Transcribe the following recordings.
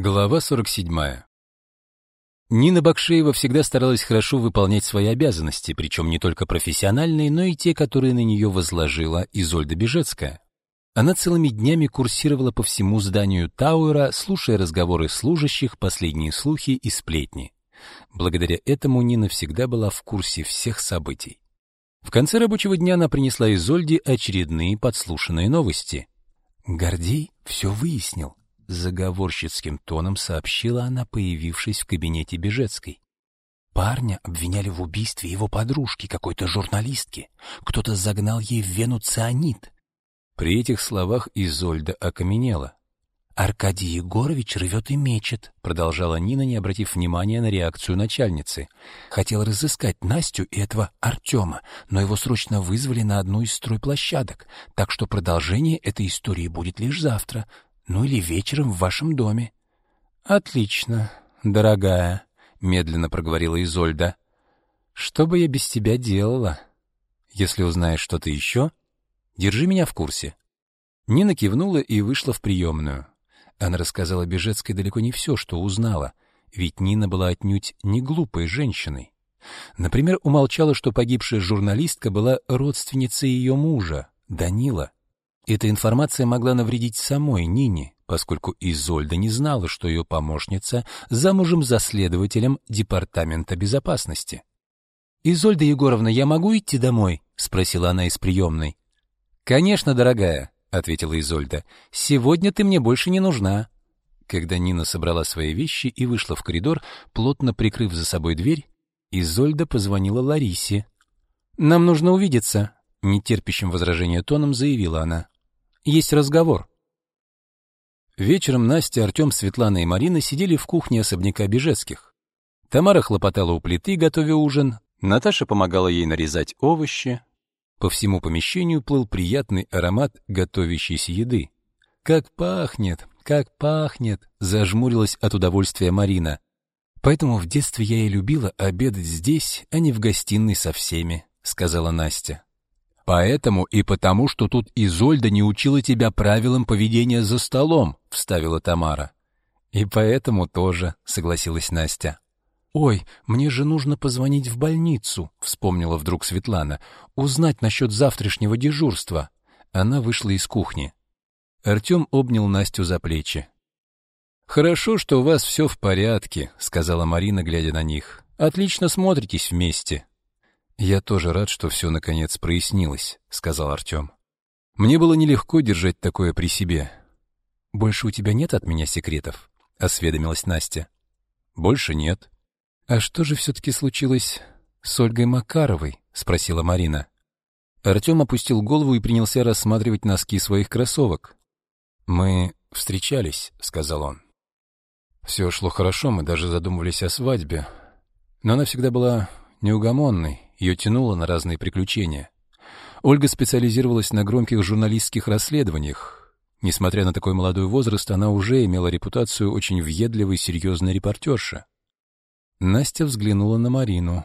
Глава 47. Нина Бакшеева всегда старалась хорошо выполнять свои обязанности, причем не только профессиональные, но и те, которые на нее возложила Изольда Бежецкая. Она целыми днями курсировала по всему зданию Тауэра, слушая разговоры служащих, последние слухи и сплетни. Благодаря этому Нина всегда была в курсе всех событий. В конце рабочего дня она принесла Изольде очередные подслушанные новости. Гордей все выяснил заговорщицким тоном сообщила она, появившись в кабинете Бежецкой. Парня обвиняли в убийстве его подружки, какой-то журналистки. Кто-то загнал ей в вену цианид. При этих словах Изольда окаменела. «Аркадий Егорович рвет и мечет», — продолжала Нина, не обратив внимания на реакцию начальницы. «Хотел разыскать Настю и этого Артема, но его срочно вызвали на одну из стройплощадок, так что продолжение этой истории будет лишь завтра. Ну или вечером в вашем доме. Отлично, дорогая, медленно проговорила Изольда. Что бы я без тебя делала? Если узнаешь что-то еще, держи меня в курсе. Нина кивнула и вышла в приемную. Она рассказала Бежецкой далеко не все, что узнала, ведь Нина была отнюдь не глупой женщиной. Например, умолчала, что погибшая журналистка была родственницей ее мужа, Данила. Эта информация могла навредить самой Нине, поскольку Изольда не знала, что ее помощница замужем за следователем Департамента безопасности. «Изольда Егоровна, я могу идти домой?» — спросила она из приемной. «Конечно, дорогая», — ответила Изольда. «Сегодня ты мне больше не нужна». Когда Нина собрала свои вещи и вышла в коридор, плотно прикрыв за собой дверь, Изольда позвонила Ларисе. «Нам нужно увидеться», — нетерпящим возражения тоном заявила она. Есть разговор. Вечером Настя, Артем, Светлана и Марина сидели в кухне особняка Бежецких. Тамара хлопотала у плиты, готовя ужин. Наташа помогала ей нарезать овощи. По всему помещению плыл приятный аромат готовящейся еды. «Как пахнет! Как пахнет!» — зажмурилась от удовольствия Марина. «Поэтому в детстве я и любила обедать здесь, а не в гостиной со всеми», — сказала Настя. Поэтому и потому, что тут Изольда не учила тебя правилам поведения за столом, вставила Тамара. И поэтому тоже, согласилась Настя. Ой, мне же нужно позвонить в больницу, вспомнила вдруг Светлана, узнать насчет завтрашнего дежурства. Она вышла из кухни. Артем обнял Настю за плечи. Хорошо, что у вас все в порядке, сказала Марина, глядя на них. Отлично смотритесь вместе. «Я тоже рад, что все наконец прояснилось», — сказал Артем. «Мне было нелегко держать такое при себе». «Больше у тебя нет от меня секретов?» — осведомилась Настя. «Больше нет». «А что же все-таки случилось с Ольгой Макаровой?» — спросила Марина. Артем опустил голову и принялся рассматривать носки своих кроссовок. «Мы встречались», — сказал он. «Все шло хорошо, мы даже задумывались о свадьбе. Но она всегда была неугомонной, ее тянуло на разные приключения. Ольга специализировалась на громких журналистских расследованиях. Несмотря на такой молодой возраст, она уже имела репутацию очень въедливой, серьезной репортерши. Настя взглянула на Марину.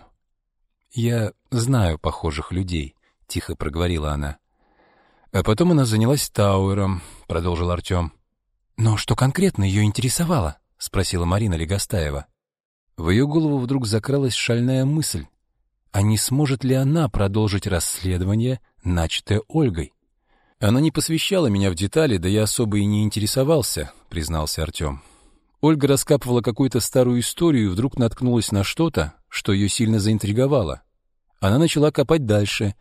«Я знаю похожих людей», — тихо проговорила она. «А потом она занялась Тауэром», — продолжил Артем. «Но что конкретно ее интересовало?» — спросила Марина Легостаева. В ее голову вдруг закралась шальная мысль а не сможет ли она продолжить расследование, начатое Ольгой. Она не посвящала меня в детали, да я особо и не интересовался, признался Артем. Ольга раскапывала какую-то старую историю и вдруг наткнулась на что-то, что ее сильно заинтриговало. Она начала копать дальше,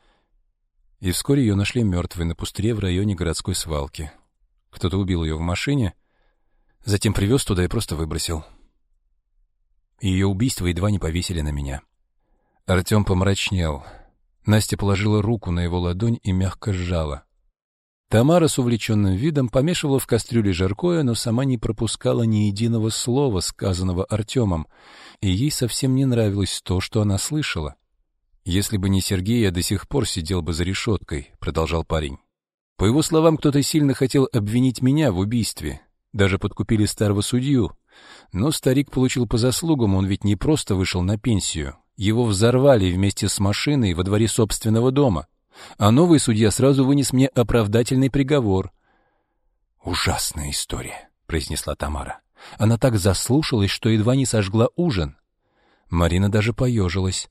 и вскоре ее нашли мертвой на пустыре в районе городской свалки. Кто-то убил ее в машине, затем привез туда и просто выбросил. Ее убийство едва не повесили на меня. Артем помрачнел. Настя положила руку на его ладонь и мягко сжала. Тамара с увлеченным видом помешивала в кастрюле жаркое, но сама не пропускала ни единого слова, сказанного Артемом, и ей совсем не нравилось то, что она слышала. «Если бы не Сергей, я до сих пор сидел бы за решеткой», — продолжал парень. По его словам, кто-то сильно хотел обвинить меня в убийстве. Даже подкупили старого судью. Но старик получил по заслугам, он ведь не просто вышел на пенсию. Его взорвали вместе с машиной во дворе собственного дома, а новый судья сразу вынес мне оправдательный приговор. «Ужасная история», — произнесла Тамара. Она так заслушалась, что едва не сожгла ужин. Марина даже поежилась.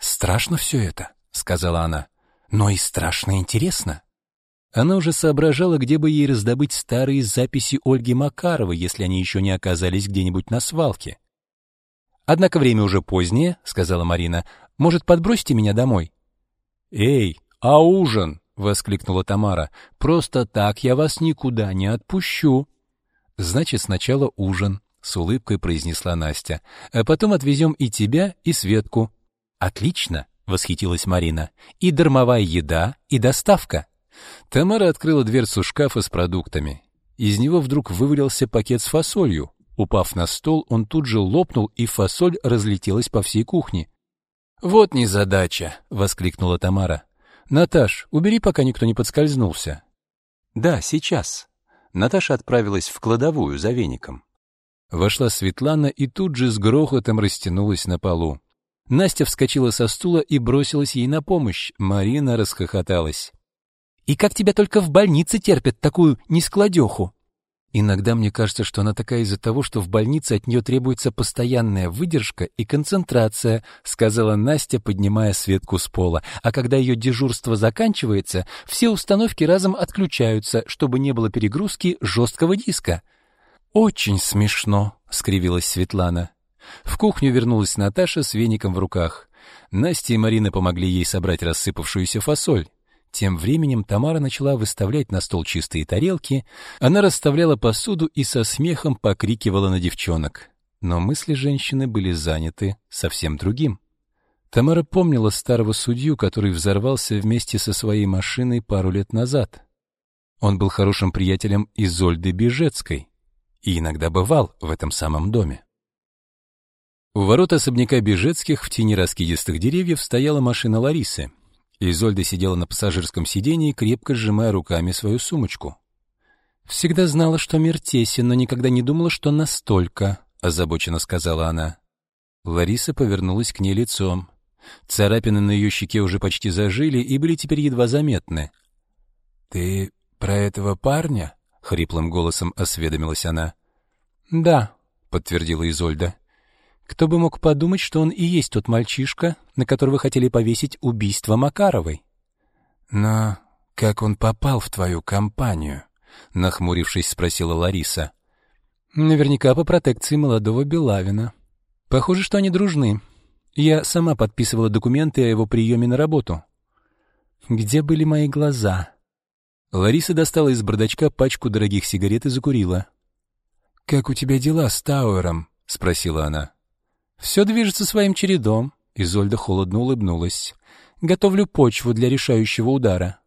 «Страшно все это», — сказала она, — «но и страшно интересно». Она уже соображала, где бы ей раздобыть старые записи Ольги Макаровой, если они еще не оказались где-нибудь на свалке. «Однако время уже позднее», — сказала Марина. «Может, подбросите меня домой?» «Эй, а ужин?» — воскликнула Тамара. «Просто так я вас никуда не отпущу». «Значит, сначала ужин», — с улыбкой произнесла Настя. «А потом отвезем и тебя, и Светку». «Отлично», — восхитилась Марина. «И дармовая еда, и доставка». Тамара открыла дверцу шкафа с продуктами. Из него вдруг вывалился пакет с фасолью. Упав на стол, он тут же лопнул, и фасоль разлетелась по всей кухне. «Вот незадача!» — воскликнула Тамара. «Наташ, убери, пока никто не подскользнулся». «Да, сейчас». Наташа отправилась в кладовую за веником. Вошла Светлана и тут же с грохотом растянулась на полу. Настя вскочила со стула и бросилась ей на помощь. Марина расхохоталась. И как тебя только в больнице терпят такую нескладеху? Иногда мне кажется, что она такая из-за того, что в больнице от нее требуется постоянная выдержка и концентрация, сказала Настя, поднимая Светку с пола. А когда ее дежурство заканчивается, все установки разом отключаются, чтобы не было перегрузки жесткого диска. Очень смешно, скривилась Светлана. В кухню вернулась Наташа с веником в руках. Настя и Марина помогли ей собрать рассыпавшуюся фасоль. Тем временем Тамара начала выставлять на стол чистые тарелки, она расставляла посуду и со смехом покрикивала на девчонок. Но мысли женщины были заняты совсем другим. Тамара помнила старого судью, который взорвался вместе со своей машиной пару лет назад. Он был хорошим приятелем Изольды Бежецкой и иногда бывал в этом самом доме. У ворот особняка Бежецких в тени раскидистых деревьев стояла машина Ларисы, Изольда сидела на пассажирском сидении, крепко сжимая руками свою сумочку. «Всегда знала, что мир тесен, но никогда не думала, что настолько», — озабоченно сказала она. Лариса повернулась к ней лицом. Царапины на ее щеке уже почти зажили и были теперь едва заметны. «Ты про этого парня?» — хриплым голосом осведомилась она. «Да», — подтвердила Изольда. Кто бы мог подумать, что он и есть тот мальчишка, на которого хотели повесить убийство Макаровой? Но как он попал в твою компанию? нахмурившись, спросила Лариса. Наверняка по протекции молодого Белавина. Похоже, что они дружны. Я сама подписывала документы о его приеме на работу. Где были мои глаза? Лариса достала из бардачка пачку дорогих сигарет и закурила. Как у тебя дела с Тауэром? спросила она. Все движется своим чередом. Изольда холодно улыбнулась. Готовлю почву для решающего удара.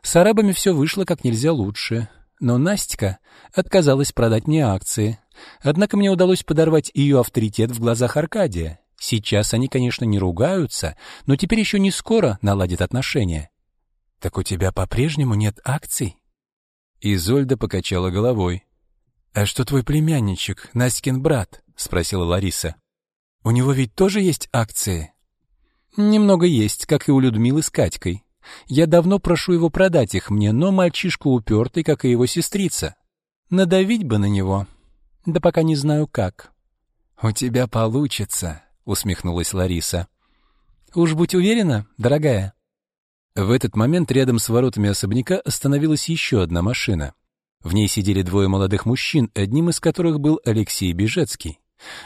С арабами все вышло как нельзя лучше. Но Настя отказалась продать мне акции. Однако мне удалось подорвать ее авторитет в глазах Аркадия. Сейчас они, конечно, не ругаются, но теперь еще не скоро наладят отношения. Так у тебя по-прежнему нет акций? Изольда покачала головой. А что твой племянничек, Настькин брат? спросила Лариса. У него ведь тоже есть акции? Немного есть, как и у Людмилы с Катькой. Я давно прошу его продать их мне, но мальчишка упертый, как и его сестрица. Надавить бы на него. Да пока не знаю как. У тебя получится, усмехнулась Лариса. Уж будь уверена, дорогая. В этот момент рядом с воротами особняка остановилась еще одна машина. В ней сидели двое молодых мужчин, одним из которых был Алексей Бежецкий.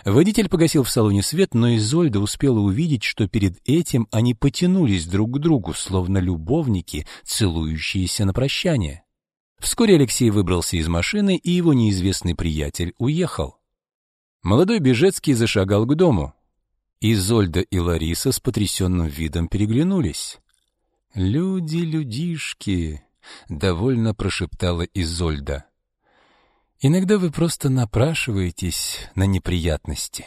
Водитель погасил в салоне свет, но Изольда успела увидеть, что перед этим они потянулись друг к другу, словно любовники, целующиеся на прощание. Вскоре Алексей выбрался из машины, и его неизвестный приятель уехал. Молодой Бежецкий зашагал к дому. Изольда и Лариса с потрясенным видом переглянулись. «Люди, людишки!» — довольно прошептала Изольда. Иногда вы просто напрашиваетесь на неприятности.